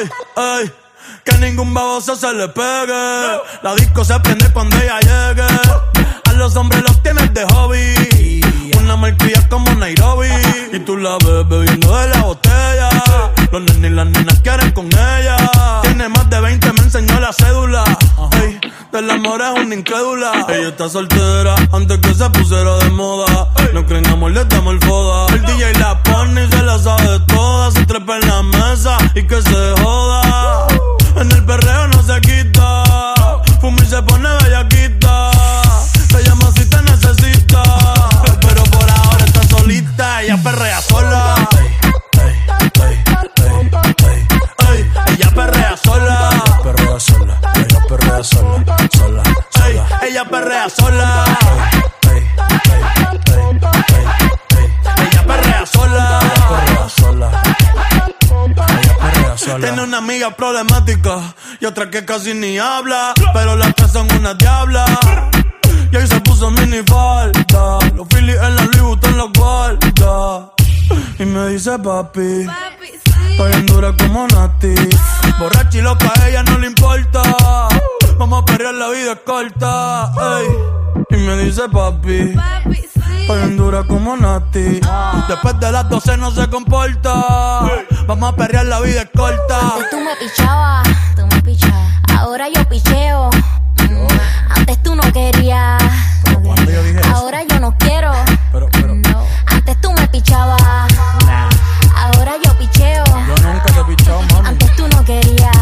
Ay, ay. Que ningún baboso se le pegue. La disco se prende cuando ella llegue. A los hombres los tienes de hobby. Una marquilla como Nairobi. Y tú la ves bebiendo de la botella. Los nenes y las nenas quieren con ella. Tiene más de 20, me enseñó la cédula. Ey, del amor es una incrédula. Ella está soltera antes que se pusiera de moda. No creen amor, le damos el foda. El DJ la y que se joda. En el perreo no se quita. Fuma y se pone bellaquita. Te llama si te necesita. Pero por ahora está solita. Ella perrea sola. Ella perrea sola. Perrea sola, ella perrea sola, sola, sola. ella perrea sola. Sola. Tiene una amiga problemática y otra que casi ni habla. Pero las tres son una diabla. Y ahí se puso mini falta. Los Phillies en la Louis Vuitton los guarda. Y me dice papi. Estoy en dura como Nati. Borracha y loca, a ella no le importa. Vamos a perrear, la vida es corta. ey. Y me dice papi. Estoy en dura como Nati. Después de las 12 no se comporta. Vamos a perrear, la vida es corta. Antes tú me pichabas, tú me pichabas. Ahora yo picheo. Mm. Antes tú no querías. Ahora yo no quiero. Pero, pero. Antes tú me pichabas. Ahora yo picheo. Yo nunca te pichaba, mami. Antes tú no querías.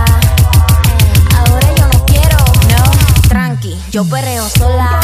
Ahora yo no quiero. Tranqui, yo perreo sola.